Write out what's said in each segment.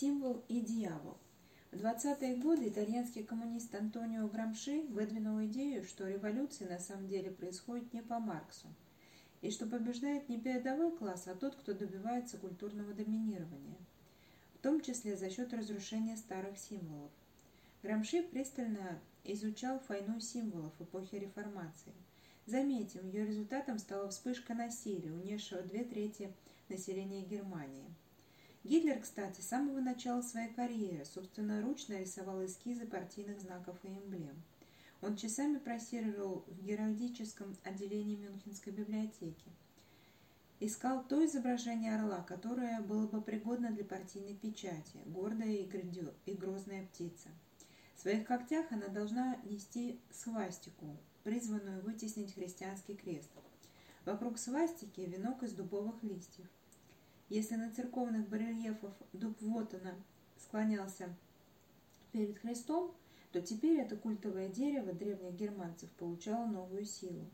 Символ и дьявол. В 20-е годы итальянский коммунист Антонио Грамши выдвинул идею, что революция на самом деле происходит не по Марксу, и что побеждает не передовой класс, а тот, кто добивается культурного доминирования, в том числе за счет разрушения старых символов. Грамши пристально изучал войну символов эпохи реформации. Заметим, ее результатом стала вспышка насилия, унесшего две трети населения Германии. Гитлер, кстати, с самого начала своей карьеры собственноручно рисовал эскизы партийных знаков и эмблем. Он часами просиживал в геральдическом отделении Мюнхенской библиотеки. Искал то изображение орла, которое было бы пригодно для партийной печати, гордая и, грандио... и грозная птица. В своих когтях она должна нести свастику, призванную вытеснить христианский крест. Вокруг свастики венок из дубовых листьев. Если на церковных барельефах дуб Вотана склонялся перед Христом, то теперь это культовое дерево древних германцев получало новую силу.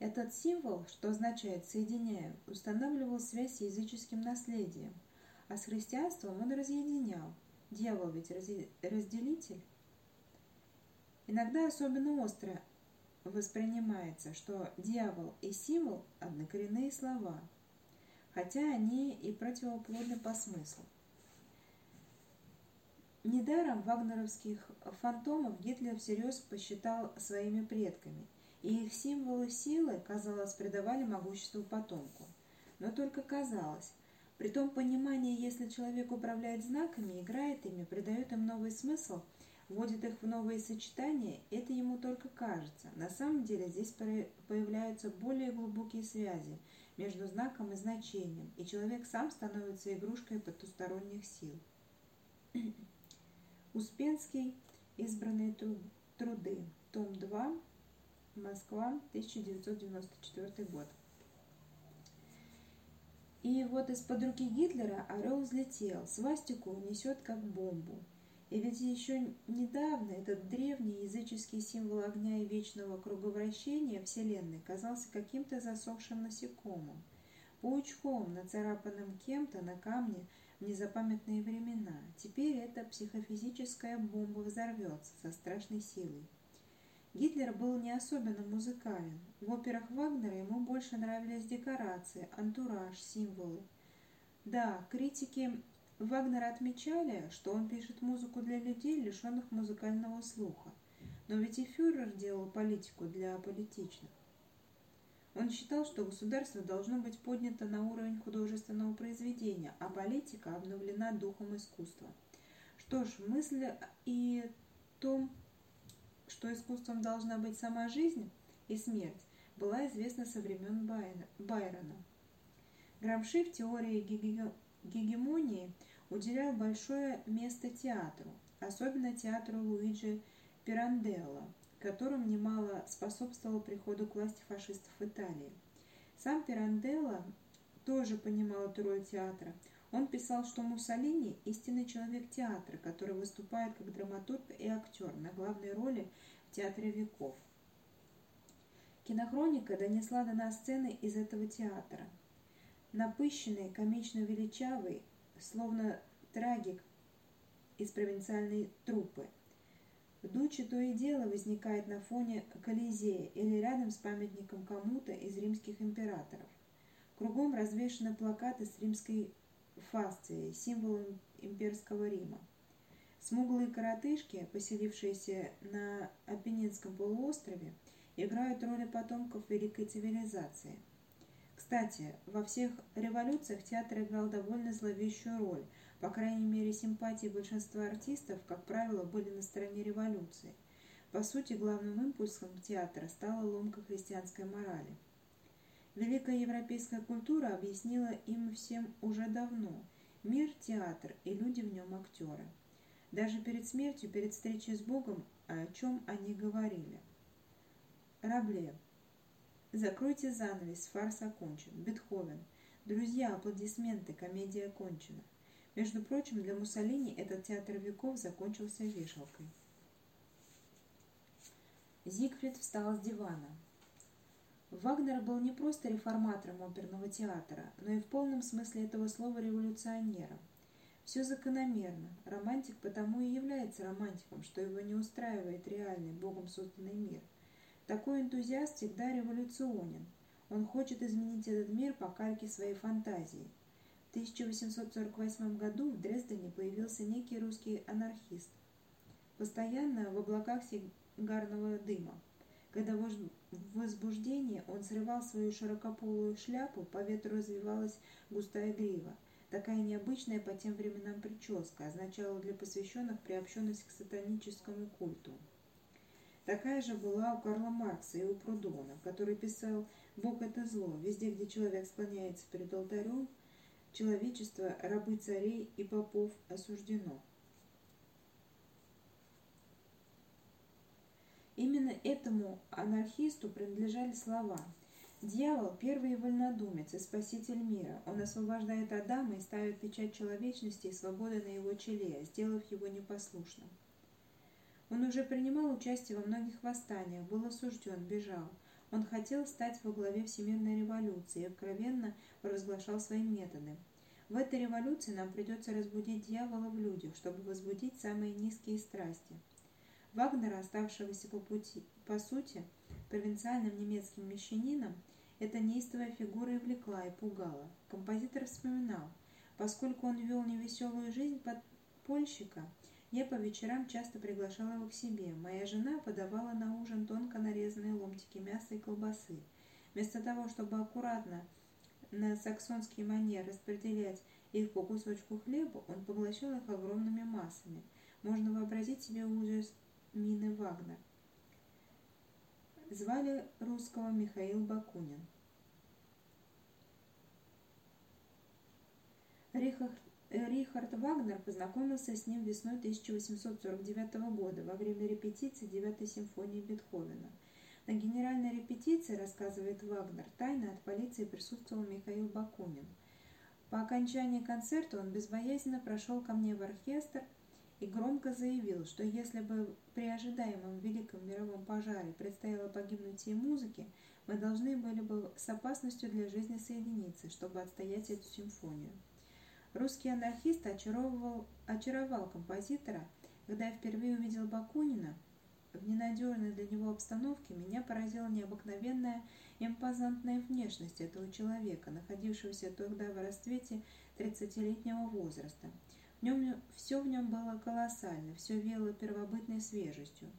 Этот символ, что означает «соединяю», устанавливал связь с языческим наследием, а с христианством он разъединял. Дьявол ведь разделитель. Иногда особенно остро воспринимается, что дьявол и символ – однокоренные слова – хотя они и противоположны по смыслу. Недаром вагнеровских фантомов Гитлер всерьез посчитал своими предками, и их символы силы, казалось, придавали могуществу потомку. Но только казалось. При том понимании, если человек управляет знаками, играет ими, придает им новый смысл, вводит их в новые сочетания, это ему только кажется. На самом деле здесь появляются более глубокие связи – между знаком и значением, и человек сам становится игрушкой потусторонних сил. Успенский. Избранные труды. Том 2. Москва. 1994 год. И вот из-под руки Гитлера орел взлетел, свастику несет как бомбу. И ведь еще недавно этот древний языческий символ огня и вечного круговращения Вселенной казался каким-то засохшим насекомым, паучком, нацарапанным кем-то на камне в незапамятные времена. Теперь эта психофизическая бомба взорвется со страшной силой. Гитлер был не особенно музыкален. В операх Вагнера ему больше нравились декорации, антураж, символы. Да, критики Вагнер отмечали, что он пишет музыку для людей, лишенных музыкального слуха. Но ведь и фюрер делал политику для политичных. Он считал, что государство должно быть поднято на уровень художественного произведения, а политика обновлена духом искусства. Что ж, мысль и том, что искусством должна быть сама жизнь и смерть, была известна со времен Байрона. Грамши в теории гегемонии – уделял большое место театру, особенно театру Луиджи Пиранделло, которым немало способствовал приходу к власти фашистов в Италии. Сам Пиранделло тоже понимал эту роль театра. Он писал, что Муссолини – истинный человек театра, который выступает как драматург и актер на главной роли в театре веков. Кинохроника донесла до нас сцены из этого театра. Напыщенный, комично величавый, словно трагик из провинциальной труппы. В Дуче то и дело возникает на фоне Колизея или рядом с памятником кому-то из римских императоров. Кругом развешаны плакаты с римской фасцией, символом имперского Рима. Смуглые коротышки, поселившиеся на Апеннинском полуострове, играют роли потомков великой цивилизации – кстати, во всех революциях театр играл довольно зловещую роль. По крайней мере, симпатии большинства артистов, как правило, были на стороне революции. По сути, главным импульсом театра стала ломка христианской морали. Великая европейская культура объяснила им всем уже давно. Мир – театр, и люди в нем актеры. Даже перед смертью, перед встречей с Богом, о чем они говорили. Рабле. Закройте занавес, фарс окончен. Бетховен. Друзья, аплодисменты, комедия окончена. Между прочим, для Муссолини этот театр веков закончился вешалкой. Зигфрид встал с дивана. Вагнер был не просто реформатором оперного театра, но и в полном смысле этого слова революционером. Все закономерно. Романтик потому и является романтиком, что его не устраивает реальный, Богом созданный мир. Такой энтузиаст всегда революционен. Он хочет изменить этот мир по кальке своей фантазии. В 1848 году в Дрездене появился некий русский анархист. Постоянно в облаках сигарного дыма. Когда в возбуждении он срывал свою широкополую шляпу, по ветру развивалась густая грива. Такая необычная по тем временам прическа означала для посвященных приобщенность к сатаническому культу. Такая же была у Карла Маркса и у Прудона, который писал «Бог – это зло. Везде, где человек склоняется перед алтарем, человечество, рабы царей и попов осуждено». Именно этому анархисту принадлежали слова Дьявол – первый вольнодумец и спаситель мира. Он освобождает Адама и ставит печать человечности и свободы на его челе, сделав его непослушным. Он уже принимал участие во многих восстаниях, был осужден, бежал. Он хотел стать во главе всемирной революции и откровенно провозглашал свои методы. В этой революции нам придется разбудить дьявола в людях, чтобы возбудить самые низкие страсти. Вагнера, оставшегося по, пути, по сути провинциальным немецким мещанином, эта неистовая фигура и влекла, и пугала. Композитор вспоминал, поскольку он вел невеселую жизнь подпольщика, я по вечерам часто приглашала его к себе. Моя жена подавала на ужин тонко нарезанные ломтики мяса и колбасы. Вместо того, чтобы аккуратно на саксонский манер распределять их по кусочку хлеба, он поглощал их огромными массами. Можно вообразить себе ужас Мины Вагнер. Звали русского Михаил Бакунин. Рихард, Рихард Вагнер познакомился с ним весной 1849 года во время репетиции девятой симфонии Бетховена. На генеральной репетиции, рассказывает Вагнер, тайно от полиции присутствовал Михаил Бакунин. По окончании концерта он безбоязненно прошел ко мне в оркестр и громко заявил, что если бы при ожидаемом великом мировом пожаре предстояло погибнуть всей музыке, мы должны были бы с опасностью для жизни соединиться, чтобы отстоять эту симфонию. Русский анархист очаровывал, очаровал композитора. Когда я впервые увидел Бакунина, в ненадежной для него обстановке меня поразила необыкновенная импозантная внешность этого человека, находившегося тогда в расцвете 30-летнего возраста – в нем, все в нем было колоссально, все вело первобытной свежестью.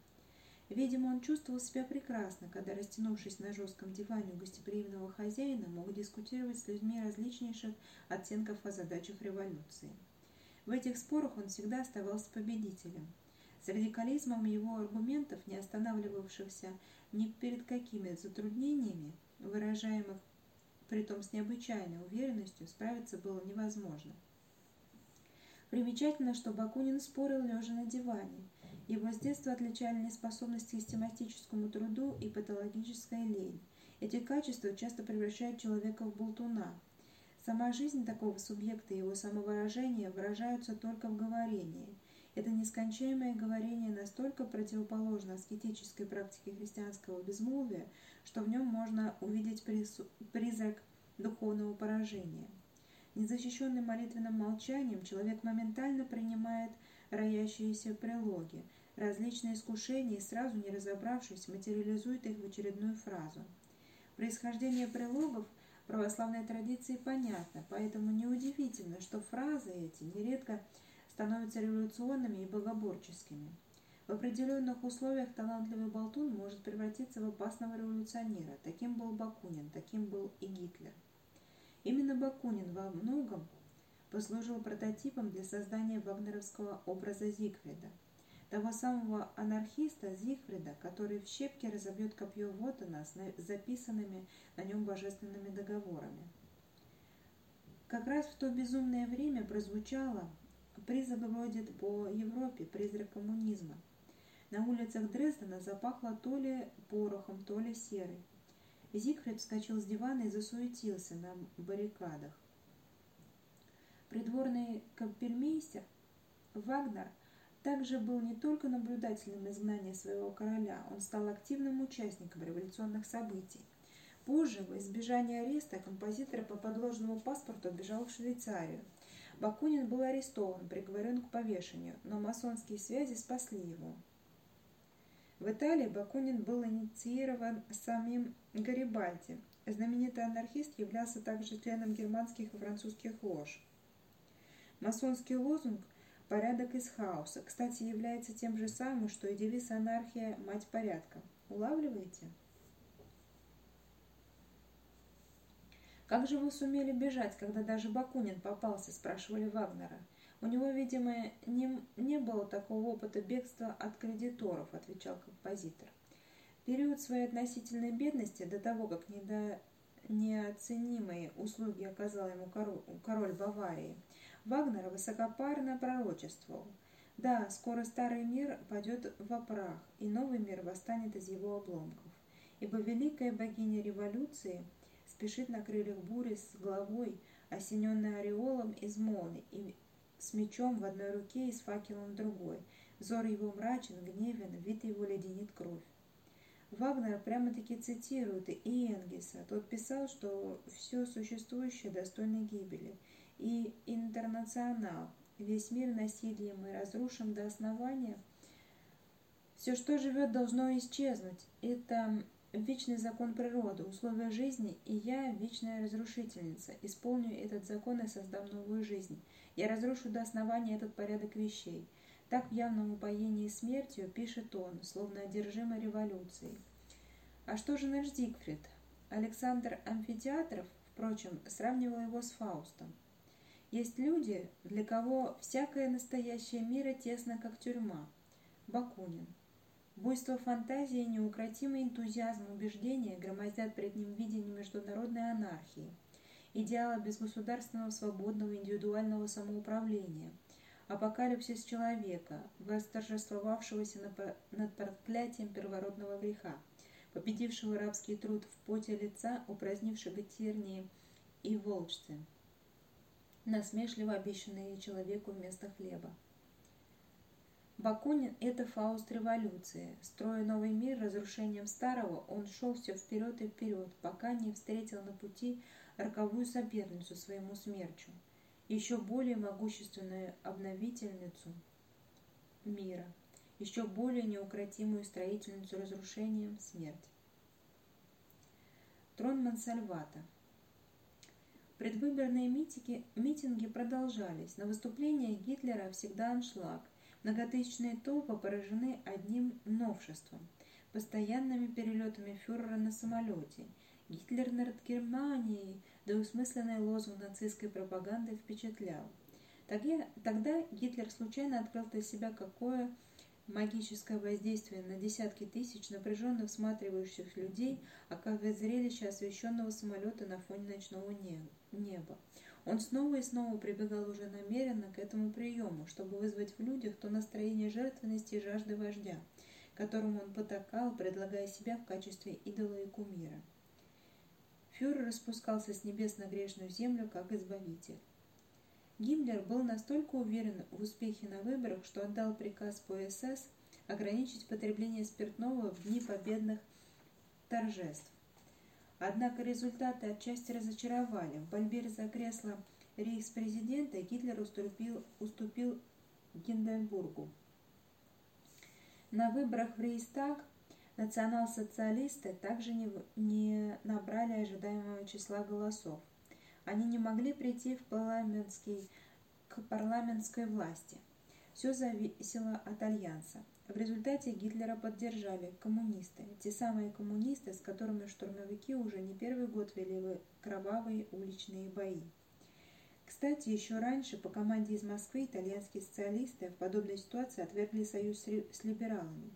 Видимо, он чувствовал себя прекрасно, когда, растянувшись на жестком диване у гостеприимного хозяина, мог дискутировать с людьми различнейших оттенков о задачах революции. В этих спорах он всегда оставался победителем. С радикализмом его аргументов, не останавливавшихся ни перед какими затруднениями, выражаемых притом с необычайной уверенностью, справиться было невозможно. Примечательно, что Бакунин спорил лежа на диване. Его с детства отличали неспособность к систематическому труду и патологическая лень. Эти качества часто превращают человека в болтуна. Сама жизнь такого субъекта и его самовыражение выражаются только в говорении. Это нескончаемое говорение настолько противоположно аскетической практике христианского безмолвия, что в нем можно увидеть призрак духовного поражения. Незащищенный молитвенным молчанием, человек моментально принимает роящиеся прилоги, различные искушения сразу не разобравшись, материализует их в очередную фразу. Происхождение прилогов в православной традиции понятно, поэтому неудивительно, что фразы эти нередко становятся революционными и богоборческими. В определенных условиях талантливый болтун может превратиться в опасного революционера. Таким был Бакунин, таким был и Гитлер. Именно Бакунин во многом послужил прототипом для создания вагнеровского образа Зигфрида, того самого анархиста Зигфрида, который в щепке разобьет копье Вотана с записанными на нем божественными договорами. Как раз в то безумное время прозвучало призрак бродит по Европе, призрак коммунизма. На улицах Дрездена запахло то ли порохом, то ли серой. Зигфрид вскочил с дивана и засуетился на баррикадах. Придворный капельмейстер Вагнер также был не только наблюдателем изгнания своего короля, он стал активным участником революционных событий. Позже, во избежание ареста, композитор по подложному паспорту бежал в Швейцарию. Бакунин был арестован, приговорен к повешению, но масонские связи спасли его. В Италии Бакунин был инициирован самим Гарибальди. Знаменитый анархист являлся также членом германских и французских лож. Масонский лозунг «Порядок из хаоса», кстати, является тем же самым, что и девиз «Анархия – мать порядка». Улавливаете? «Как же вы сумели бежать, когда даже Бакунин попался?» – спрашивали Вагнера. «У него, видимо, не, не было такого опыта бегства от кредиторов», – отвечал композитор. В период своей относительной бедности, до того, как недо, неоценимые услуги оказал ему король, король Баварии, Вагнер высокопарно пророчествовал. Да, скоро старый мир пойдет в опрах, и новый мир восстанет из его обломков. Ибо великая богиня революции – спешит на крыльях бури с головой, осененной ореолом из молний, и с мечом в одной руке и с факелом в другой. Взор его мрачен, гневен, вид его леденит кровь. Вагнер прямо-таки цитирует и Энгельса. Тот писал, что все существующее достойно гибели. И интернационал, весь мир насилием и разрушен до основания. Все, что живет, должно исчезнуть. Это вечный закон природы, условия жизни, и я, вечная разрушительница, исполню этот закон и создам новую жизнь. Я разрушу до основания этот порядок вещей. Так в явном упоении смертью пишет он, словно одержимый революцией. А что же наш Зигфрид? Александр Амфитеатров, впрочем, сравнивал его с Фаустом. Есть люди, для кого всякое настоящее мира тесно, как тюрьма. Бакунин. Буйство фантазии и неукротимый энтузиазм убеждения громоздят пред ним видение международной анархии, идеала безгосударственного свободного индивидуального самоуправления, апокалипсис человека, восторжествовавшегося над проклятием первородного греха, победившего рабский труд в поте лица, упразднившего тернии и волжцы, насмешливо обещанные человеку вместо хлеба. Бакунин – это Фауст революции. Строя новый мир разрушением старого, он шел все вперед и вперед, пока не встретил на пути роковую соперницу своему смерчу, еще более могущественную обновительницу мира, еще более неукротимую строительницу разрушением смерть. Трон Мансальвата Предвыборные митинги, митинги продолжались. На выступление Гитлера всегда аншлаг. Многотысячные толпы поражены одним новшеством – постоянными перелетами фюрера на самолете. Гитлер над Германией, двусмысленный лозунг нацистской пропаганды впечатлял. Тогда, Гитлер случайно открыл для себя, какое магическое воздействие на десятки тысяч напряженно всматривающих людей оказывает зрелище освещенного самолета на фоне ночного неба. Он снова и снова прибегал уже намеренно к этому приему, чтобы вызвать в людях то настроение жертвенности и жажды вождя, которому он потакал, предлагая себя в качестве идола и кумира. Фюрер распускался с небес на грешную землю, как избавитель. Гиммлер был настолько уверен в успехе на выборах, что отдал приказ по СС ограничить потребление спиртного в дни победных торжеств. Однако результаты отчасти разочаровали. В борьбе за кресло рейхспрезидента Гитлер уступил, уступил Гинденбургу. На выборах в Рейхстаг национал-социалисты также не, не набрали ожидаемого числа голосов. Они не могли прийти в парламентский, к парламентской власти. Все зависело от альянса. В результате Гитлера поддержали коммунисты, те самые коммунисты, с которыми штурмовики уже не первый год вели кровавые уличные бои. Кстати, еще раньше по команде из Москвы итальянские социалисты в подобной ситуации отвергли союз с либералами.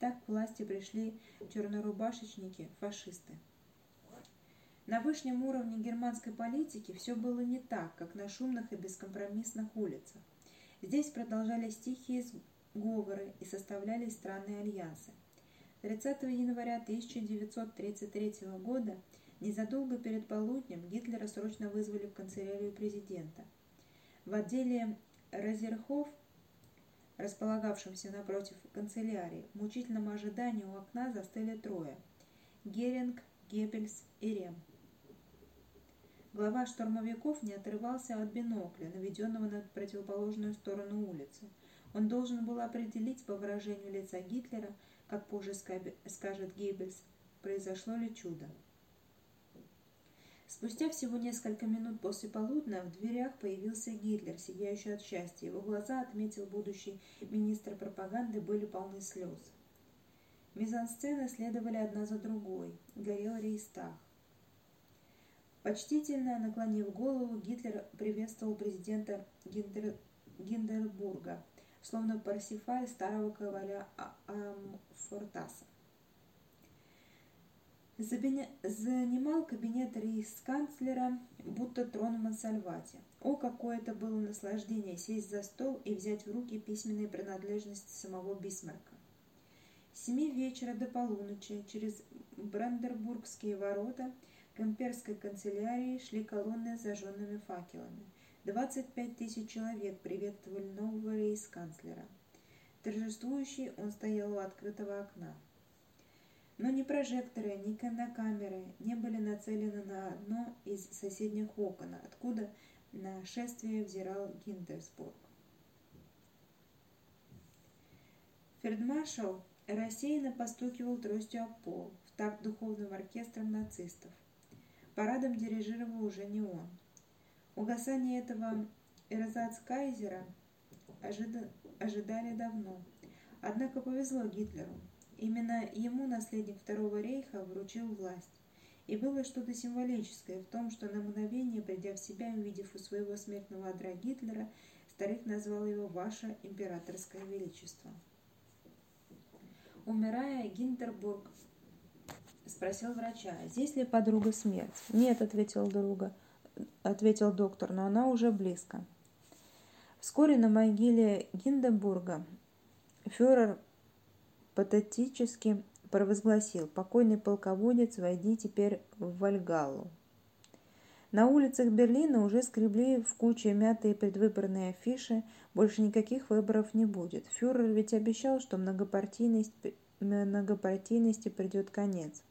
Так к власти пришли чернорубашечники, фашисты. На высшем уровне германской политики все было не так, как на шумных и бескомпромиссных улицах. Здесь продолжались тихие говоры и составляли странные альянсы. 30 января 1933 года, незадолго перед полуднем, Гитлера срочно вызвали в канцелярию президента. В отделе Розерхов, располагавшемся напротив канцелярии, в мучительном ожидании у окна застыли трое – Геринг, Геббельс и Рем. Глава штурмовиков не отрывался от бинокля, наведенного на противоположную сторону улицы. Он должен был определить по выражению лица Гитлера, как позже скажет Геббельс, произошло ли чудо. Спустя всего несколько минут после полудня в дверях появился Гитлер, сияющий от счастья. Его глаза, отметил будущий министр пропаганды, были полны слез. Мизансцены следовали одна за другой. Горел Рейстаг. Почтительно наклонив голову, Гитлер приветствовал президента Гиндер... Гиндербурга, словно Парсифаль старого короля Амфортаса занимал кабинет рейхсканцлера, будто трон в Мансальвате. О, какое это было наслаждение сесть за стол и взять в руки письменные принадлежности самого Бисмарка. С семи вечера до полуночи через Брандербургские ворота к имперской канцелярии шли колонны с зажженными факелами. 25 тысяч человек приветствовали нового рейхсканцлера. Торжествующий он стоял у открытого окна. Но ни прожекторы, ни кинокамеры не были нацелены на одно из соседних окон, откуда на шествие взирал Гиндерсбург. Фельдмаршал рассеянно постукивал тростью об пол в такт духовным оркестром нацистов. Парадом дирижировал уже не он. Угасание этого эрзацкайзера ожида... ожидали давно. Однако повезло Гитлеру. Именно ему наследник Второго рейха вручил власть. И было что-то символическое в том, что на мгновение, придя в себя увидев у своего смертного адра Гитлера, старик назвал его «Ваше императорское величество». Умирая, Гинтербург спросил врача, здесь ли подруга смерть. «Нет», — ответил, друга, ответил доктор, — «но она уже близко». Вскоре на могиле Гинденбурга фюрер патетически провозгласил «Покойный полководец, войди теперь в Вальгаллу». На улицах Берлина уже скребли в куче мятые предвыборные афиши, больше никаких выборов не будет. Фюрер ведь обещал, что многопартийность, многопартийности придет конец.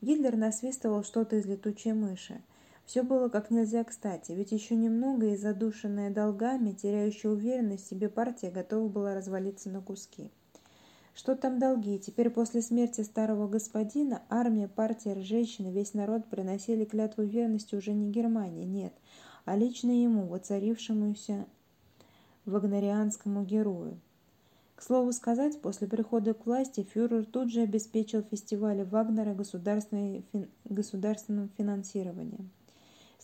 Гитлер насвистывал что-то из летучей мыши. Все было как нельзя кстати, ведь еще немного и задушенная долгами, теряющая уверенность в себе партия готова была развалиться на куски. Что там долги? Теперь после смерти старого господина армия, партия, женщины, весь народ приносили клятву верности уже не Германии, нет, а лично ему, воцарившемуся вагнарианскому герою. К слову сказать, после прихода к власти фюрер тут же обеспечил фестивале Вагнера государственным финансированием.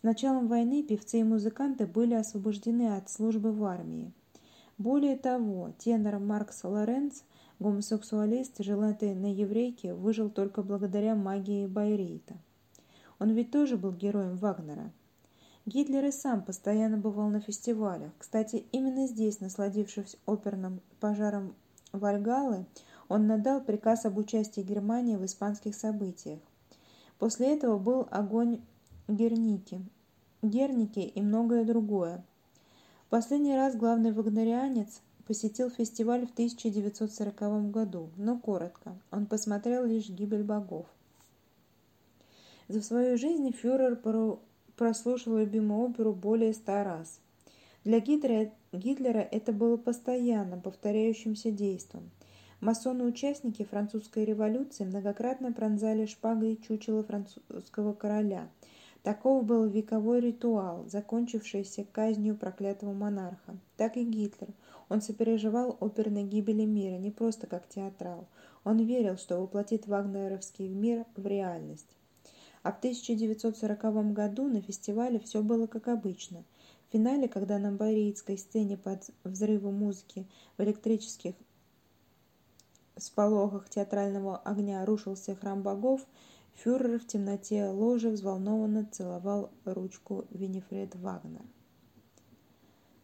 С началом войны певцы и музыканты были освобождены от службы в армии. Более того, тенор Маркс Лоренц Гомосексуалист, женатый на еврейке, выжил только благодаря магии Байрейта. Он ведь тоже был героем Вагнера. Гитлер и сам постоянно бывал на фестивалях. Кстати, именно здесь, насладившись оперным пожаром Вальгалы, он надал приказ об участии Германии в испанских событиях. После этого был огонь Герники, Герники и многое другое. Последний раз главный вагнерианец посетил фестиваль в 1940 году, но коротко. Он посмотрел лишь «Гибель богов». За свою жизнь фюрер прослушал любимую оперу более ста раз. Для Гитлера, Гитлера это было постоянно повторяющимся действом. Масоны-участники французской революции многократно пронзали шпагой чучело французского короля. Таков был вековой ритуал, закончившийся казнью проклятого монарха. Так и Гитлер – он сопереживал оперной гибели мира не просто как театрал. Он верил, что воплотит вагнеровский мир в реальность. А в 1940 году на фестивале все было как обычно. В финале, когда на бариитской сцене под взрывом музыки в электрических сполохах театрального огня рушился храм богов, фюрер в темноте ложи взволнованно целовал ручку Винифред Вагнер.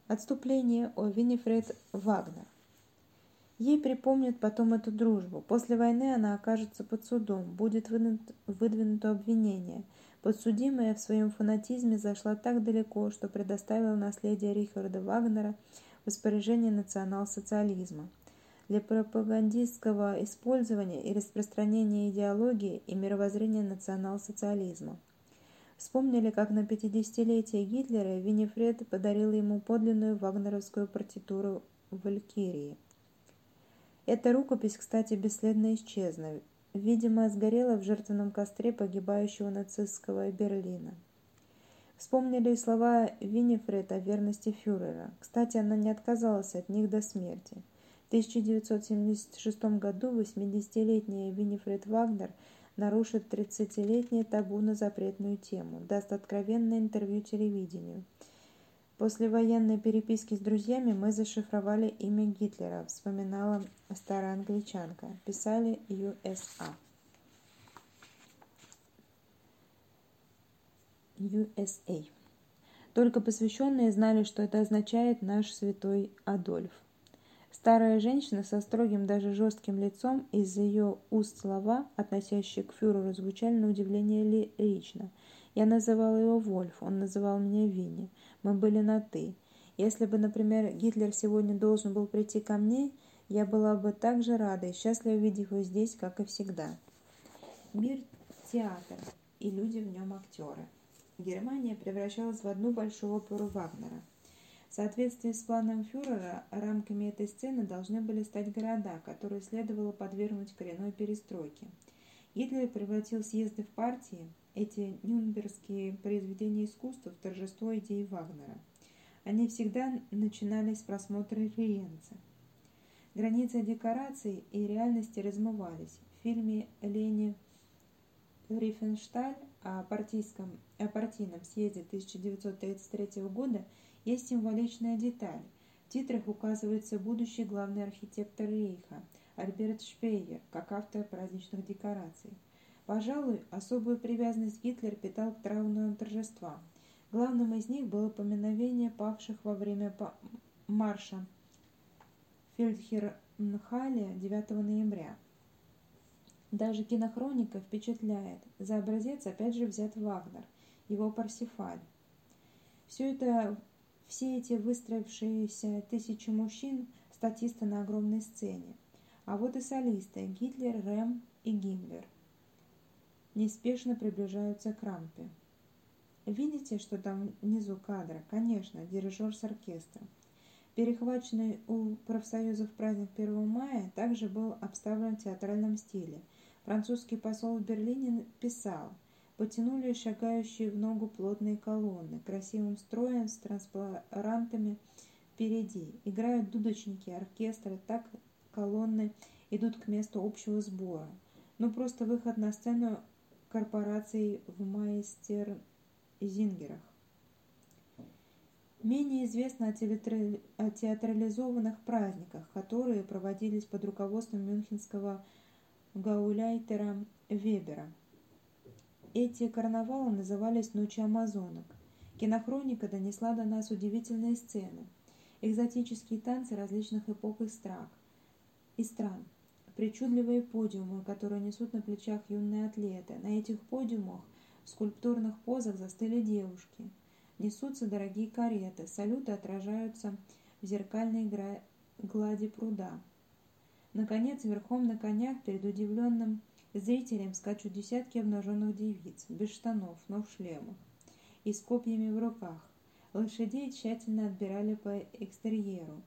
Отступление о Винифред Вагнер. Ей припомнят потом эту дружбу. После войны она окажется под судом, будет выдвинуто обвинение. Подсудимая в своем фанатизме зашла так далеко, что предоставила наследие Рихарда Вагнера в распоряжение национал-социализма. Для пропагандистского использования и распространения идеологии и мировоззрения национал-социализма. Вспомнили, как на 50-летие Гитлера Винифред подарил ему подлинную вагнеровскую партитуру «Валькирии». Эта рукопись, кстати, бесследно исчезла. Видимо, сгорела в жертвенном костре погибающего нацистского Берлина. Вспомнили слова Винифред о верности фюрера. Кстати, она не отказалась от них до смерти. В 1976 году 80-летняя Винифред Вагнер – нарушит 30-летнее табу на запретную тему, даст откровенное интервью телевидению. После военной переписки с друзьями мы зашифровали имя Гитлера, вспоминала старая англичанка. Писали USA. USA. Только посвященные знали, что это означает «наш святой Адольф». Старая женщина со строгим, даже жестким лицом, из-за ее уст слова, относящие к фюреру, звучали на удивление лично. Я называл его Вольф, он называл меня Винни. Мы были на «ты». Если бы, например, Гитлер сегодня должен был прийти ко мне, я была бы так же рада и счастлива видеть его здесь, как и всегда. Мир – театр, и люди в нем актеры. Германия превращалась в одну большую оперу Вагнера – в соответствии с планом фюрера, рамками этой сцены должны были стать города, которые следовало подвергнуть коренной перестройке. Гитлер превратил съезды в партии, эти нюрнбергские произведения искусства, в торжество идей Вагнера. Они всегда начинались с просмотра Риенца. Границы декораций и реальности размывались. В фильме Лени Рифеншталь о, партийском, о партийном съезде 1933 года – есть символичная деталь. В титрах указывается будущий главный архитектор Рейха Альберт Шпейер как автор праздничных декораций. Пожалуй, особую привязанность Гитлер питал к траурным торжествам. Главным из них было поминовение павших во время марша Фельдхернхале 9 ноября. Даже кинохроника впечатляет. За образец опять же взят Вагнер, его Парсифаль. Все это все эти выстроившиеся тысячи мужчин – статисты на огромной сцене. А вот и солисты – Гитлер, Рэм и Гиммлер. Неспешно приближаются к рампе. Видите, что там внизу кадра? Конечно, дирижер с оркестром. Перехваченный у профсоюзов праздник 1 мая также был обставлен в театральном стиле. Французский посол в Берлине писал – потянули шагающие в ногу плотные колонны, красивым строем с транспарантами впереди. Играют дудочники, оркестры, так колонны идут к месту общего сбора. Ну, просто выход на сцену корпораций в майстер-зингерах. Менее известно о, о театрализованных праздниках, которые проводились под руководством мюнхенского гауляйтера Вебера – эти карнавалы назывались «Ночи амазонок». Кинохроника донесла до нас удивительные сцены, экзотические танцы различных эпох и, страх, и стран, причудливые подиумы, которые несут на плечах юные атлеты. На этих подиумах в скульптурных позах застыли девушки. Несутся дорогие кареты, салюты отражаются в зеркальной глади пруда. Наконец, верхом на конях перед удивленным Зрителям скачут десятки обнаженных девиц, без штанов, но в шлемах, и с копьями в руках. Лошадей тщательно отбирали по экстерьеру,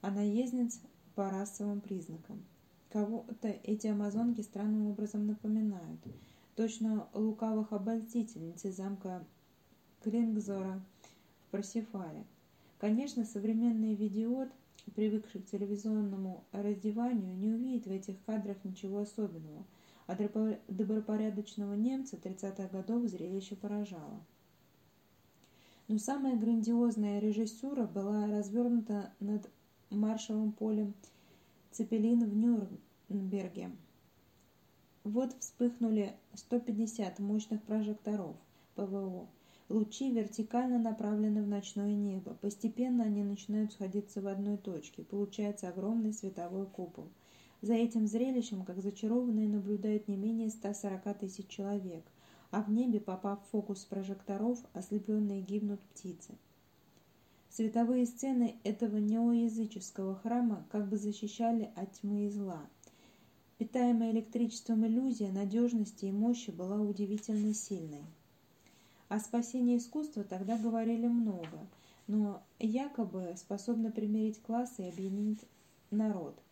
а наездниц по расовым признакам. Кого-то эти амазонки странным образом напоминают. Точно лукавых обольстительниц из замка Клингзора в Парсифале. Конечно, современный видеот, привыкший к телевизионному раздеванию, не увидит в этих кадрах ничего особенного – а добропорядочного немца 30-х годов зрелище поражало. Но самая грандиозная режиссура была развернута над маршевым полем Цепелин в Нюрнберге. Вот вспыхнули 150 мощных прожекторов ПВО. Лучи вертикально направлены в ночное небо. Постепенно они начинают сходиться в одной точке. Получается огромный световой купол – за этим зрелищем, как зачарованные, наблюдают не менее 140 тысяч человек, а в небе, попав в фокус прожекторов, ослепленные гибнут птицы. Световые сцены этого неоязыческого храма как бы защищали от тьмы и зла. Питаемая электричеством иллюзия надежности и мощи была удивительно сильной. О спасении искусства тогда говорили много, но якобы способно примирить классы и объединить народ.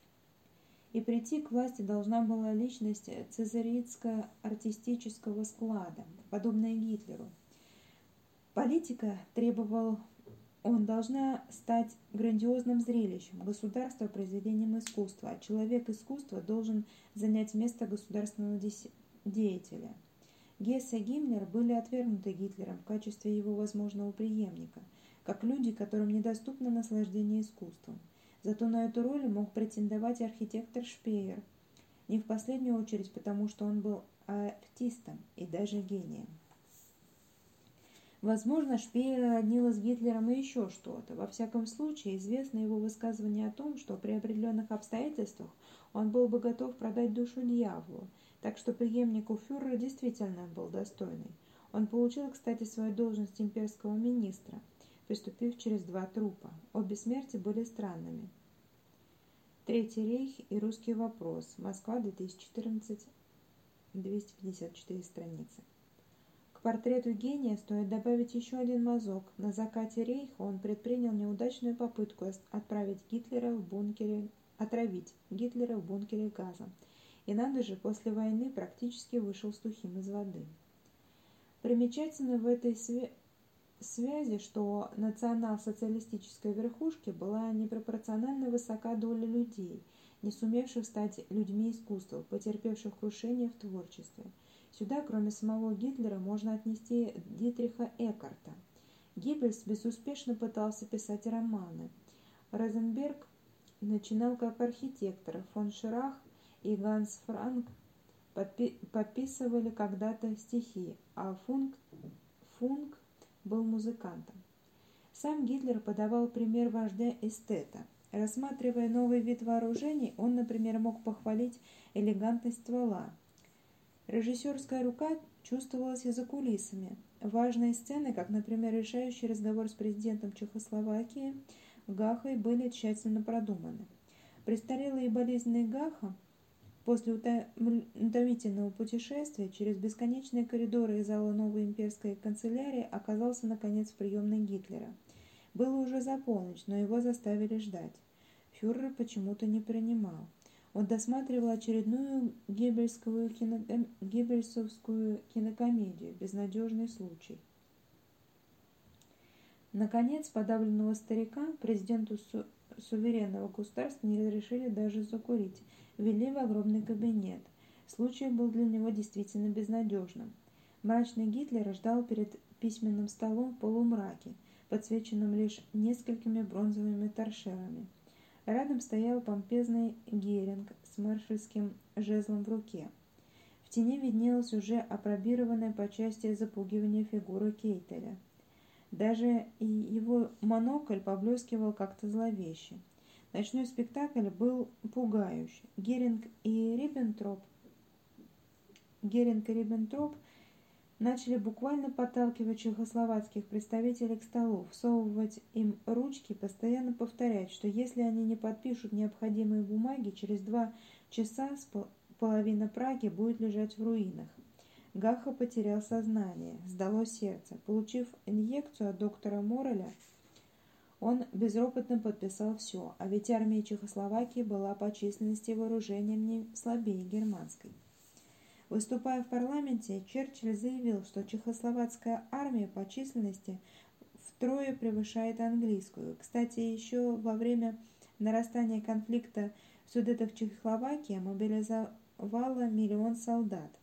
И прийти к власти должна была личность цезаритско-артистического склада, подобная Гитлеру. Политика требовал он должна стать грандиозным зрелищем, государство – произведением искусства, а человек искусства должен занять место государственного деятеля. Гесс и Гиммлер были отвергнуты Гитлером в качестве его возможного преемника, как люди, которым недоступно наслаждение искусством. Зато на эту роль мог претендовать архитектор Шпеер, не в последнюю очередь потому, что он был артистом и даже гением. Возможно, Шпеер роднила с Гитлером и еще что-то. Во всяком случае, известно его высказывание о том, что при определенных обстоятельствах он был бы готов продать душу дьяволу, так что преемник у фюрера действительно был достойный. Он получил, кстати, свою должность имперского министра, приступив через два трупа. Обе смерти были странными. Третий рейх и русский вопрос. Москва, 2014, 254 страницы. К портрету гения стоит добавить еще один мазок. На закате рейха он предпринял неудачную попытку отправить Гитлера в бункере, отравить Гитлера в бункере газом. И надо же, после войны практически вышел сухим из воды. Примечательно в этой све связи, что национал-социалистической верхушке была непропорционально высока доля людей, не сумевших стать людьми искусства, потерпевших крушение в творчестве – Сюда, кроме самого Гитлера, можно отнести Дитриха Экарта. Геббельс безуспешно пытался писать романы. Розенберг начинал как архитектор, фон Ширах и Ганс Франк подписывали когда-то стихи, а Функ, Функ был музыкантом. Сам Гитлер подавал пример вождя-эстета. Рассматривая новый вид вооружений, он, например, мог похвалить элегантность ствола, Режиссерская рука чувствовалась и за кулисами. Важные сцены, как, например, решающий разговор с президентом Чехословакии Гахой, были тщательно продуманы. Престарелый и болезненный Гаха после утомительного путешествия через бесконечные коридоры и зала новой имперской канцелярии оказался, наконец, в приемной Гитлера. Было уже за полночь, но его заставили ждать. Фюрер почему-то не принимал. Он досматривал очередную геббельскую кино... геббельсовскую кинокомедию «Безнадежный случай». Наконец, подавленного старика, президенту. Суверенного государства не разрешили даже закурить, ввели в огромный кабинет. Случай был для него действительно безнадежным. Мрачный Гитлер ждал перед письменным столом в полумраке, подсвеченным лишь несколькими бронзовыми торшерами – Рядом стоял помпезный Геринг с маршальским жезлом в руке. В тени виднелась уже опробированная по части запугивания фигура Кейтеля. Даже и его монокль поблескивал как-то зловеще. Ночной спектакль был пугающий. Геринг и Риббентроп Геринг и Риббентроп – начали буквально подталкивать чехословацких представителей к столу, всовывать им ручки, постоянно повторять, что если они не подпишут необходимые бумаги, через два часа половина Праги будет лежать в руинах. Гаха потерял сознание, сдало сердце. Получив инъекцию от доктора Мореля, он безропотно подписал все, а ведь армия Чехословакии была по численности вооружением не слабее германской. Выступая в парламенте, Черчилль заявил, что чехословацкая армия по численности втрое превышает английскую. Кстати, еще во время нарастания конфликта в Судетах Чехословакия мобилизовала миллион солдат.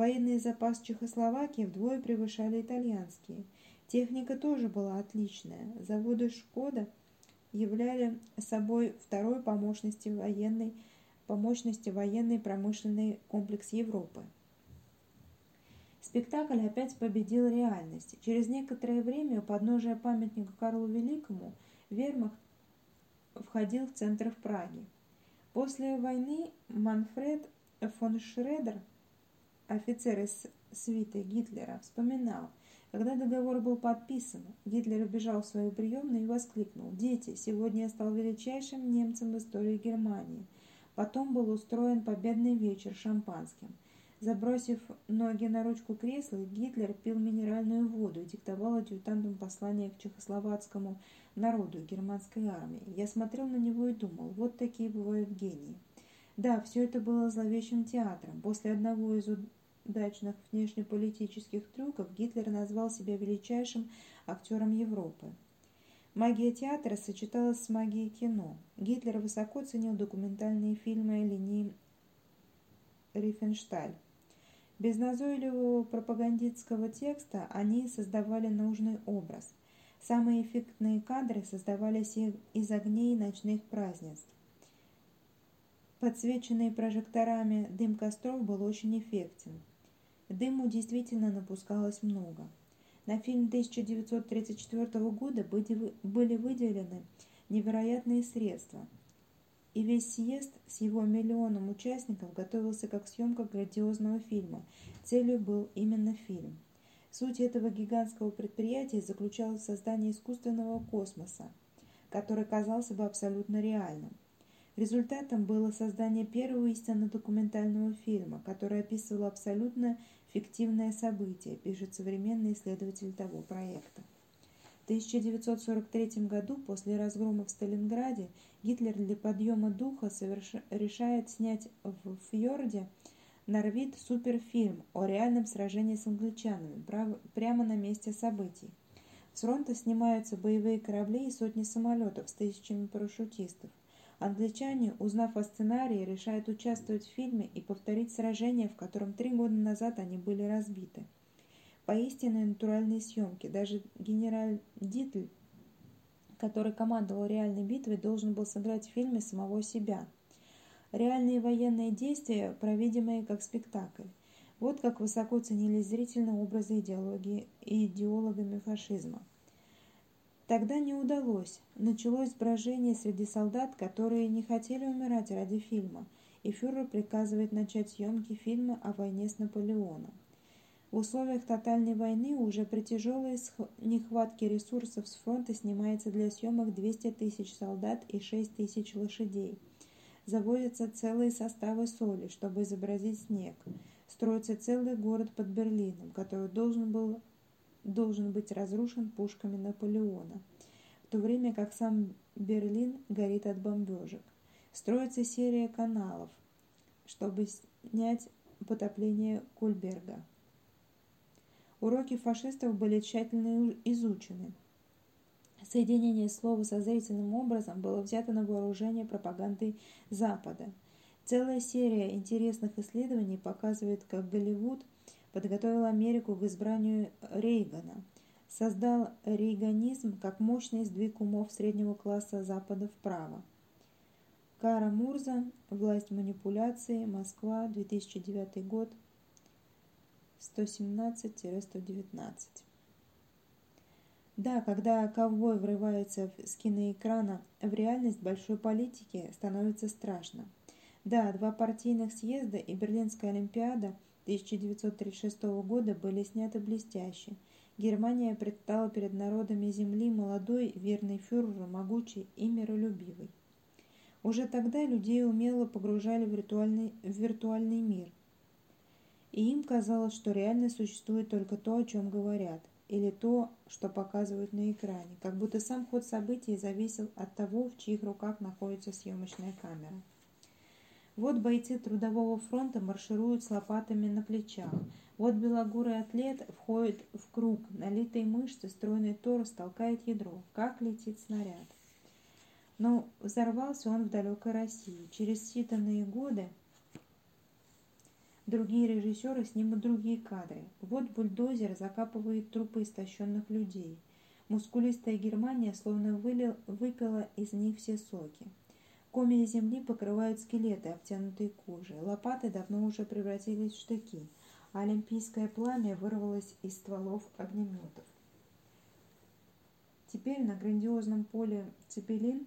Военный запас Чехословакии вдвое превышали итальянские. Техника тоже была отличная. Заводы «Шкода» являли собой второй по мощности военной по мощности военный промышленный комплекс Европы. Спектакль опять победил реальность. Через некоторое время у подножия памятника Карлу Великому Вермахт входил в центр в Праге. После войны Манфред фон Шредер, офицер из свиты Гитлера, вспоминал, когда договор был подписан, Гитлер убежал в свою приемную и воскликнул «Дети, сегодня я стал величайшим немцем в истории Германии – Потом был устроен победный вечер шампанским. Забросив ноги на ручку кресла, Гитлер пил минеральную воду и диктовал адъютантам послание к чехословацкому народу германской армии. Я смотрел на него и думал, вот такие бывают гении. Да, все это было зловещим театром. После одного из удачных внешнеполитических трюков Гитлер назвал себя величайшим актером Европы. Магия театра сочеталась с магией кино. Гитлер высоко ценил документальные фильмы линии Рифеншталь. Без назойливого пропагандистского текста они создавали нужный образ. Самые эффектные кадры создавались из огней ночных празднеств. Подсвеченный прожекторами дым костров был очень эффектен. Дыму действительно напускалось много. На фильм 1934 года были выделены невероятные средства, и весь съезд с его миллионом участников готовился как съемка грандиозного фильма. Целью был именно фильм. Суть этого гигантского предприятия заключалась в создании искусственного космоса, который казался бы абсолютно реальным. Результатом было создание первого истинно документального фильма, который описывал абсолютно фиктивное событие, пишет современный исследователь того проекта. В 1943 году, после разгрома в Сталинграде, Гитлер для подъема духа соверш... решает снять в фьорде Норвид суперфильм о реальном сражении с англичанами прямо на месте событий. С фронта снимаются боевые корабли и сотни самолетов с тысячами парашютистов. Англичане, узнав о сценарии, решают участвовать в фильме и повторить сражение, в котором три года назад они были разбиты. Поистине натуральные съемки. Даже генерал Дитль, который командовал реальной битвой, должен был сыграть в фильме самого себя. Реальные военные действия, проведенные как спектакль. Вот как высоко ценились зрительные образы идеологии и идеологами фашизма. Тогда не удалось. Началось брожение среди солдат, которые не хотели умирать ради фильма, и фюрер приказывает начать съемки фильма о войне с Наполеоном. В условиях тотальной войны уже при тяжелой нехватке ресурсов с фронта снимается для съемок 200 тысяч солдат и 6 тысяч лошадей. Заводятся целые составы соли, чтобы изобразить снег. Строится целый город под Берлином, который должен был должен быть разрушен пушками Наполеона, в то время как сам Берлин горит от бомбежек. Строится серия каналов, чтобы снять потопление Кульберга. Уроки фашистов были тщательно изучены. Соединение слова со зрительным образом было взято на вооружение пропагандой Запада. Целая серия интересных исследований показывает, как Голливуд – подготовил Америку к избранию Рейгана, создал рейганизм как мощный сдвиг умов среднего класса Запада вправо. Кара Мурза, «Власть манипуляции», Москва, 2009 год, 117-119. Да, когда ковбой врывается с киноэкрана в реальность большой политики, становится страшно. Да, два партийных съезда и Берлинская Олимпиада – 1936 года были сняты блестяще. Германия предстала перед народами земли молодой, верный фюреру, могучий и миролюбивый. Уже тогда людей умело погружали в, ритуальный, в виртуальный мир. И им казалось, что реально существует только то, о чем говорят, или то, что показывают на экране, как будто сам ход событий зависел от того, в чьих руках находится съемочная камера. Вот бойцы трудового фронта маршируют с лопатами на плечах. Вот белогурый атлет входит в круг, налитые мышцы, стройный торс толкает ядро. Как летит снаряд. Но взорвался он в далекой России. Через считанные годы другие режиссеры снимут другие кадры. Вот бульдозер закапывает трупы истощенных людей. Мускулистая Германия словно вылил, выпила из них все соки. Комья земли покрывают скелеты, обтянутые кожей. Лопаты давно уже превратились в штыки, а олимпийское пламя вырвалось из стволов огнеметов. Теперь на грандиозном поле Цепелин,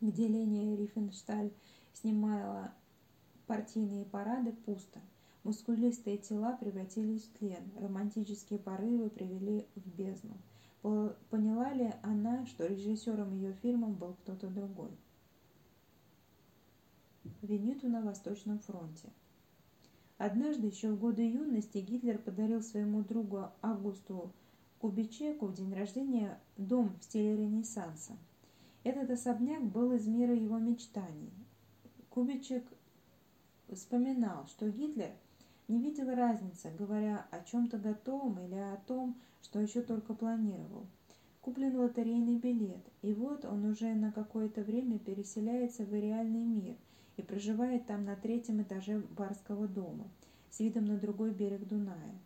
где Леня Рифеншталь снимала партийные парады, пусто. Мускулистые тела превратились в тлен, романтические порывы привели в бездну. Поняла ли она, что режиссером ее фильма был кто-то другой? Вениту на Восточном фронте. Однажды, еще в годы юности, Гитлер подарил своему другу Августу Кубичеку в день рождения дом в стиле Ренессанса. Этот особняк был из мира его мечтаний. Кубичек вспоминал, что Гитлер не видел разницы, говоря о чем-то готовом или о том, что еще только планировал. Куплен лотерейный билет, и вот он уже на какое-то время переселяется в реальный мир и проживает там на третьем этаже барского дома с видом на другой берег Дуная.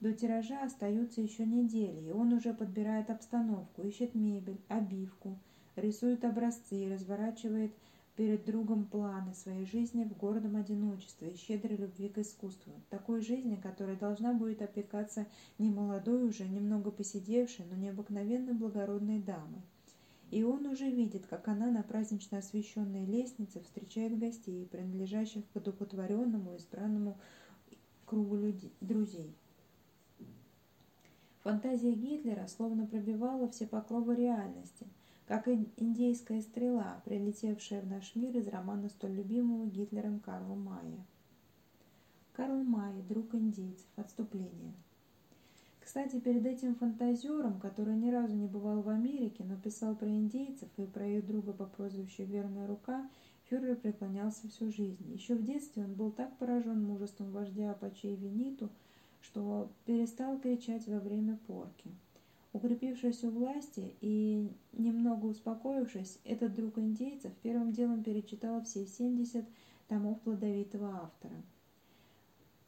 До тиража остаются еще недели, и он уже подбирает обстановку, ищет мебель, обивку, рисует образцы и разворачивает перед другом планы своей жизни в гордом одиночестве и щедрой любви к искусству, такой жизни, которая должна будет опекаться не молодой уже, немного посидевшей, но необыкновенно благородной дамой. И он уже видит, как она на празднично освещенной лестнице встречает гостей, принадлежащих к одухотворенному и странному кругу людей, друзей. Фантазия Гитлера словно пробивала все покровы реальности – как индейская стрела, прилетевшая в наш мир из романа столь любимого Гитлером Карла Майя. Карл Май, друг индейцев, отступление. Кстати, перед этим фантазером, который ни разу не бывал в Америке, но писал про индейцев и про их друга по прозвищу «Верная рука», фюрер преклонялся всю жизнь. Еще в детстве он был так поражен мужеством вождя Апачей Виниту, что перестал кричать во время порки. Укрепившись у власти и немного успокоившись, этот друг индейцев первым делом перечитал все 70 томов плодовитого автора.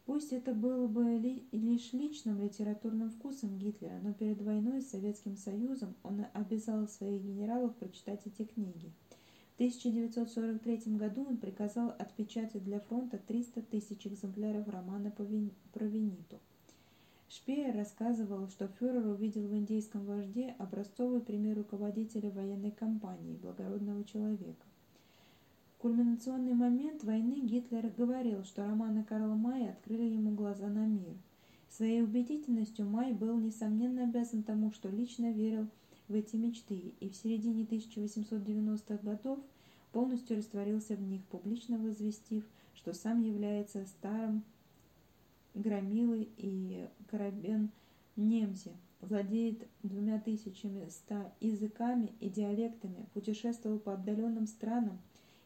Пусть это было бы ли, лишь личным литературным вкусом Гитлера, но перед войной с Советским Союзом он обязал своих генералов прочитать эти книги. В 1943 году он приказал отпечатать для фронта 300 тысяч экземпляров романа про Вениту. Шпеер рассказывал, что фюрер увидел в индейском вожде образцовый пример руководителя военной кампании, благородного человека. Кульминационный момент войны Гитлер говорил, что романы Карла Мая открыли ему глаза на мир. Своей убедительностью Май был, несомненно, обязан тому, что лично верил в эти мечты и в середине 1890-х годов полностью растворился в них, публично возвестив, что сам является старым Громилы и Карабен Немзи, владеет двумя тысячами ста языками и диалектами, путешествовал по отдаленным странам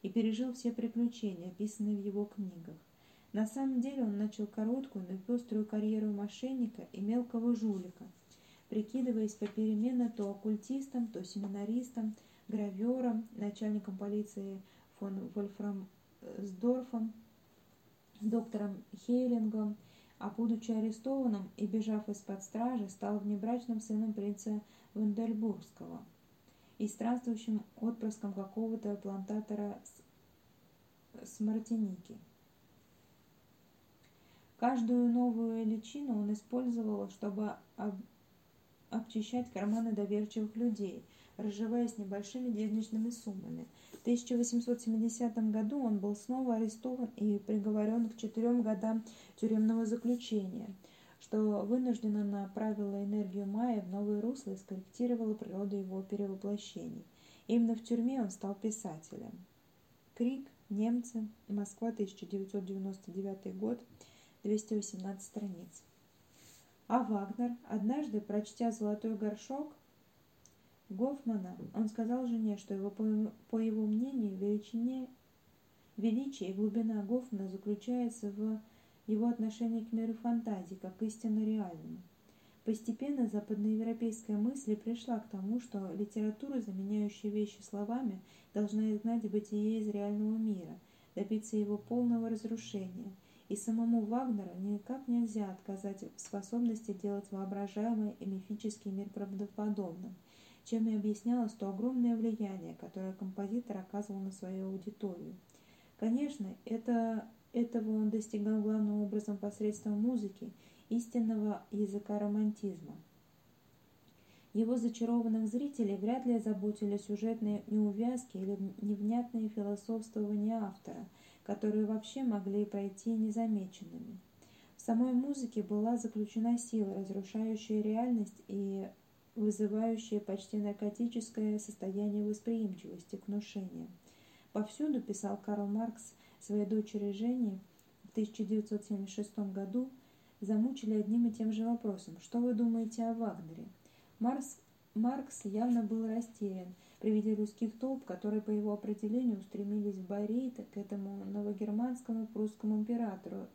и пережил все приключения, описанные в его книгах. На самом деле он начал короткую, но пеструю карьеру мошенника и мелкого жулика, прикидываясь попеременно то оккультистом, то семинаристом, гравером, начальником полиции фон Вольфрамсдорфом, доктором Хейлингом, а будучи арестованным и бежав из-под стражи, стал внебрачным сыном принца Вандельбургского и странствующим отпрыском какого-то плантатора с, Мартиники. Каждую новую личину он использовал, чтобы об, обчищать карманы доверчивых людей, разживаясь небольшими денежными суммами – в 1870 году он был снова арестован и приговорен к четырем годам тюремного заключения, что вынужденно направило энергию Майя в новые русла и скорректировало природу его перевоплощений. Именно в тюрьме он стал писателем. Крик, немцы, Москва, 1999 год, 218 страниц. А Вагнер, однажды, прочтя «Золотой горшок», Гофмана, он сказал жене, что его, по его мнению, величине, величие и глубина Гофмана заключается в его отношении к миру фантазии, как истинно реальному. Постепенно западноевропейская мысль пришла к тому, что литература, заменяющая вещи словами, должна изгнать бытие из реального мира, добиться его полного разрушения. И самому Вагнеру никак нельзя отказать в способности делать воображаемый и мифический мир правдоподобным – чем и объяснялось то огромное влияние, которое композитор оказывал на свою аудиторию. Конечно, это, этого он достигал главным образом посредством музыки, истинного языка романтизма. Его зачарованных зрителей вряд ли заботили сюжетные неувязки или невнятные философствования автора, которые вообще могли пройти незамеченными. В самой музыке была заключена сила, разрушающая реальность и вызывающее почти наркотическое состояние восприимчивости к внушениям. Повсюду, писал Карл Маркс своей дочери Жене, в 1976 году замучили одним и тем же вопросом «Что вы думаете о Вагнере?». Марс, Маркс явно был растерян при виде людских толп, которые по его определению устремились в Байрейт к этому новогерманскому прусскому императору,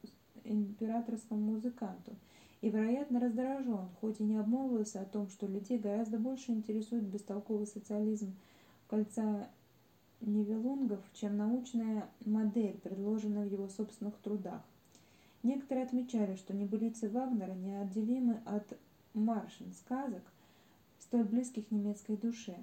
императорскому музыканту, и, вероятно, раздражен, хоть и не обмолвился о том, что людей гораздо больше интересует бестолковый социализм кольца Нивелунгов, чем научная модель, предложенная в его собственных трудах. Некоторые отмечали, что небылицы Вагнера неотделимы от маршин сказок, столь близких немецкой душе.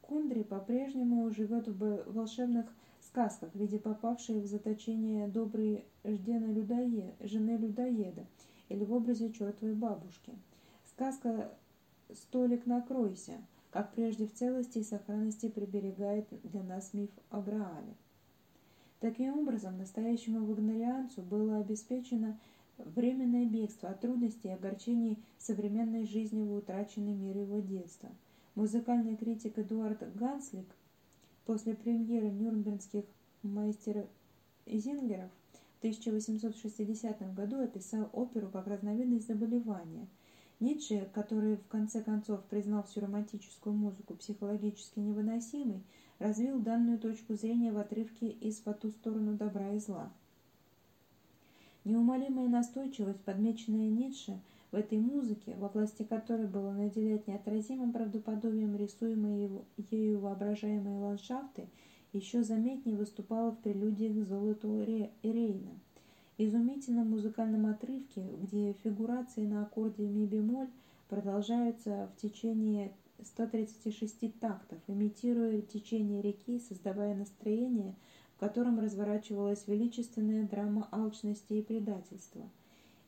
Кундри по-прежнему живет в волшебных сказках в виде попавшей в заточение доброй ждены людоед, жены людоеда или в образе чертовой бабушки. Сказка «Столик накройся», как прежде в целости и сохранности приберегает для нас миф о Граале. Таким образом, настоящему вагнерианцу было обеспечено временное бегство от трудностей и огорчений современной жизни в утраченный мир его детства. Музыкальный критик Эдуард Ганслик после премьеры нюрнбергских мастер Зингеров в 1860 году описал оперу как разновидность заболевания. Ницше, который в конце концов признал всю романтическую музыку психологически невыносимой, развил данную точку зрения в отрывке из «По ту сторону добра и зла». Неумолимая настойчивость, подмеченная Ницше в этой музыке, во власти которой было наделять неотразимым правдоподобием рисуемые ею воображаемые ландшафты, еще заметнее выступала в прелюдиях к золоту Рейна. Изумительном музыкальном отрывке, где фигурации на аккорде ми-бемоль продолжаются в течение 136 тактов, имитируя течение реки, создавая настроение – в котором разворачивалась величественная драма алчности и предательства.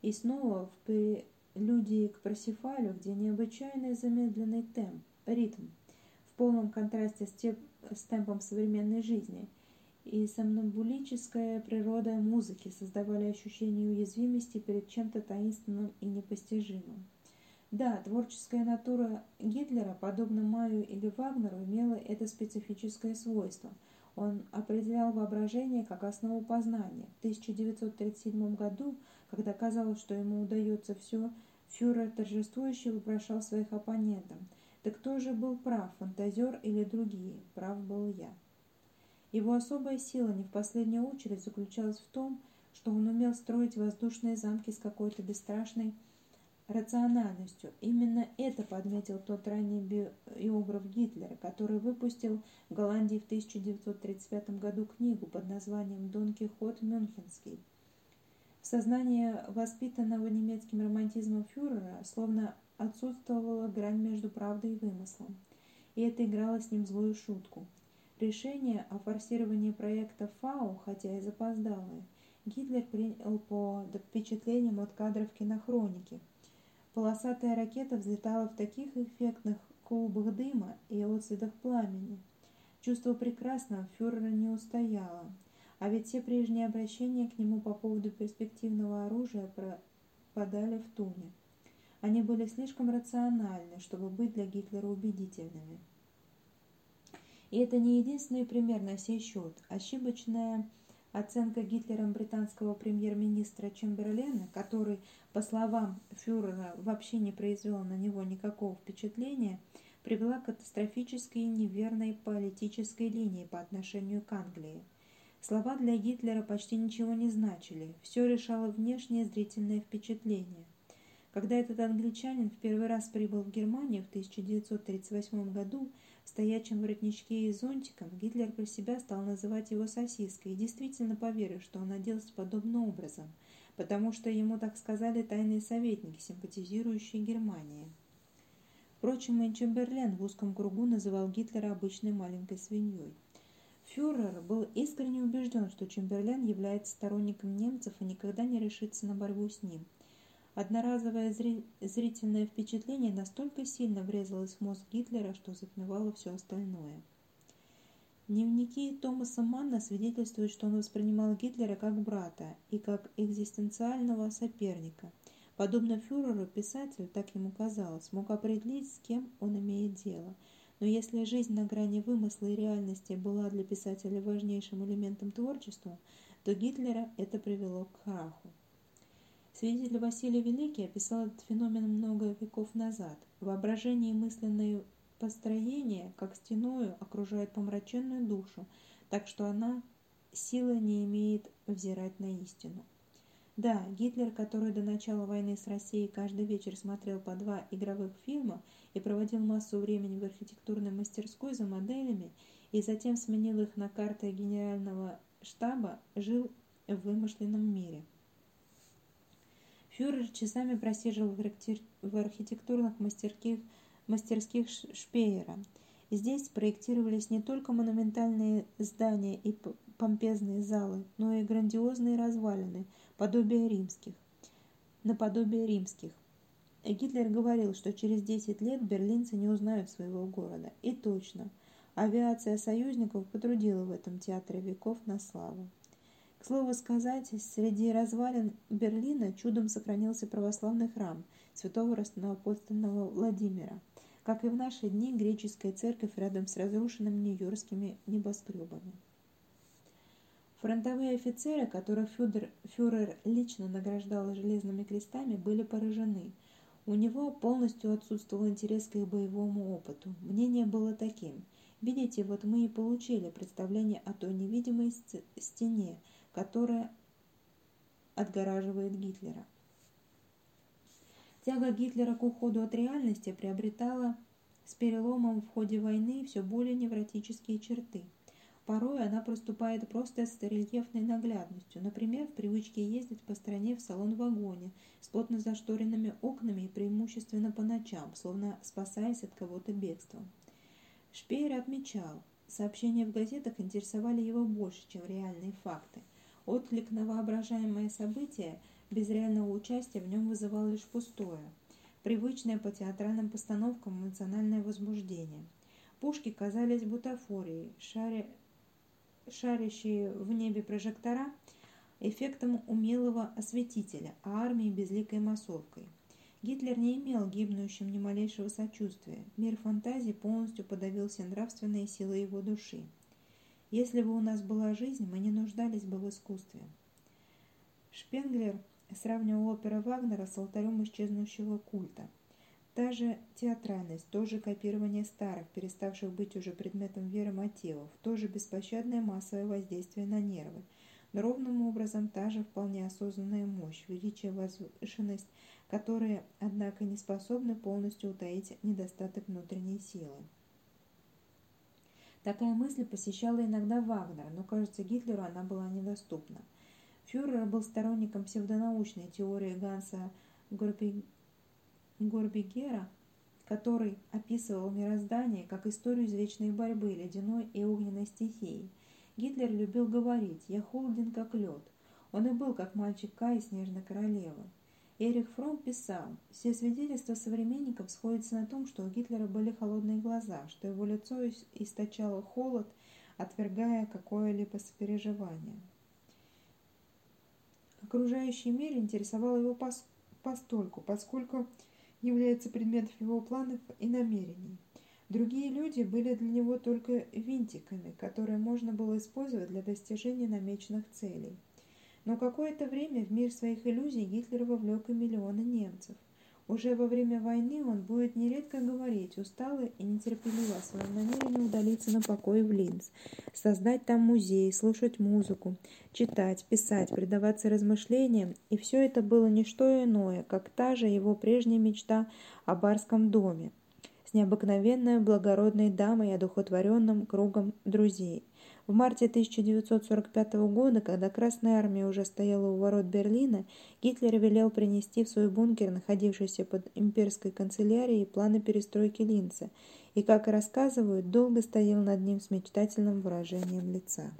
И снова в прелюдии к Парсифалю, где необычайный замедленный темп, ритм, в полном контрасте с, теп, с темпом современной жизни, и сомнамбулическая природа музыки создавали ощущение уязвимости перед чем-то таинственным и непостижимым. Да, творческая натура Гитлера, подобно Маю или Вагнеру, имела это специфическое свойство – он определял воображение как основу познания. В 1937 году, когда казалось, что ему удается все, фюрер торжествующе вопрошал своих оппонентов. Да кто же был прав, фантазер или другие? Прав был я. Его особая сила не в последнюю очередь заключалась в том, что он умел строить воздушные замки с какой-то бесстрашной рациональностью. Именно это подметил тот ранний биограф Гитлера, который выпустил в Голландии в 1935 году книгу под названием «Дон Кихот Мюнхенский». В сознании воспитанного немецким романтизмом фюрера словно отсутствовала грань между правдой и вымыслом, и это играло с ним злую шутку. Решение о форсировании проекта ФАУ, хотя и запоздалое, Гитлер принял по впечатлениям от кадров кинохроники – Полосатая ракета взлетала в таких эффектных клубах дыма и отцветах пламени. Чувство прекрасного фюрера не устояло, а ведь все прежние обращения к нему по поводу перспективного оружия пропадали в туне. Они были слишком рациональны, чтобы быть для Гитлера убедительными. И это не единственный пример на сей счет. Ошибочная Оценка Гитлером британского премьер-министра Чемберлена, который, по словам фюрера, вообще не произвел на него никакого впечатления, привела к катастрофической неверной политической линии по отношению к Англии. Слова для Гитлера почти ничего не значили, все решало внешнее зрительное впечатление. Когда этот англичанин в первый раз прибыл в Германию в 1938 году, в стоячем воротничке и зонтиком, Гитлер про себя стал называть его сосиской и действительно поверил, что он оделся подобным образом, потому что ему так сказали тайные советники, симпатизирующие Германии. Впрочем, и Чемберлен в узком кругу называл Гитлера обычной маленькой свиньей. Фюрер был искренне убежден, что Чемберлен является сторонником немцев и никогда не решится на борьбу с ним – Одноразовое зрительное впечатление настолько сильно врезалось в мозг Гитлера, что затмевало все остальное. Дневники Томаса Манна свидетельствуют, что он воспринимал Гитлера как брата и как экзистенциального соперника. Подобно фюреру, писатель, так ему казалось, мог определить, с кем он имеет дело. Но если жизнь на грани вымысла и реальности была для писателя важнейшим элементом творчества, то Гитлера это привело к краху. Свидетель Василий Великий описал этот феномен много веков назад. Воображение и мысленные построения, как стеною, окружают помраченную душу, так что она силы не имеет взирать на истину. Да, Гитлер, который до начала войны с Россией каждый вечер смотрел по два игровых фильма и проводил массу времени в архитектурной мастерской за моделями, и затем сменил их на карты генерального штаба, жил в вымышленном мире. Фюрер часами просиживал в архитектурных мастерских, мастерских Шпеера. Здесь проектировались не только монументальные здания и помпезные залы, но и грандиозные развалины, подобие римских, наподобие римских. Гитлер говорил, что через 10 лет берлинцы не узнают своего города. И точно, авиация союзников потрудила в этом театре веков на славу. К слову сказать, среди развалин Берлина чудом сохранился православный храм святого апостольного Владимира, как и в наши дни греческая церковь рядом с разрушенными нью-йоркскими небоскребами. Фронтовые офицеры, которых фюрер, фюрер лично награждал железными крестами, были поражены. У него полностью отсутствовал интерес к их боевому опыту. Мнение было таким. Видите, вот мы и получили представление о той невидимой стене, которая отгораживает Гитлера. Тяга Гитлера к уходу от реальности приобретала с переломом в ходе войны все более невротические черты – Порой она проступает просто с рельефной наглядностью, например, в привычке ездить по стране в салон-вагоне с плотно зашторенными окнами и преимущественно по ночам, словно спасаясь от кого-то бегством. Шпеер отмечал, сообщения в газетах интересовали его больше, чем реальные факты. Отклик на воображаемое событие без реального участия в нем вызывал лишь пустое, привычное по театральным постановкам эмоциональное возбуждение. Пушки казались бутафорией, шаря шарящие в небе прожектора эффектом умелого осветителя, а армии безликой массовкой. Гитлер не имел гибнущим ни малейшего сочувствия. Мир фантазий полностью подавил все нравственные силы его души. Если бы у нас была жизнь, мы не нуждались бы в искусстве. Шпенглер сравнивал оперу Вагнера с алтарем исчезнущего культа – Та же театральность, то же копирование старых, переставших быть уже предметом веры мотивов, то беспощадное массовое воздействие на нервы, но ровным образом та же вполне осознанная мощь, величие, возвышенность, которые, однако, не способны полностью утаить недостаток внутренней силы. Такая мысль посещала иногда Вагнера, но, кажется, Гитлеру она была недоступна. Фюрер был сторонником псевдонаучной теории Ганса Горбигера, который описывал мироздание как историю извечной борьбы ледяной и огненной стихии. Гитлер любил говорить «я холоден, как лед». Он и был, как мальчик Кай, снежной королевы. Эрих Фром писал, все свидетельства современников сходятся на том, что у Гитлера были холодные глаза, что его лицо источало холод, отвергая какое-либо сопереживание. Окружающий мир интересовал его постольку, поскольку является предметом его планов и намерений. Другие люди были для него только винтиками, которые можно было использовать для достижения намеченных целей. Но какое-то время в мир своих иллюзий Гитлер вовлек и миллионы немцев. Уже во время войны он будет нередко говорить, устало и нетерпеливо о своем намерении удалиться на покой в Линз, создать там музей, слушать музыку, читать, писать, предаваться размышлениям, и все это было не что иное, как та же его прежняя мечта о барском доме с необыкновенной благородной дамой и одухотворенным кругом друзей. В марте 1945 года, когда Красная Армия уже стояла у ворот Берлина, Гитлер велел принести в свой бункер, находившийся под имперской канцелярией, планы перестройки Линца, и, как рассказывают, долго стоял над ним с мечтательным выражением лица.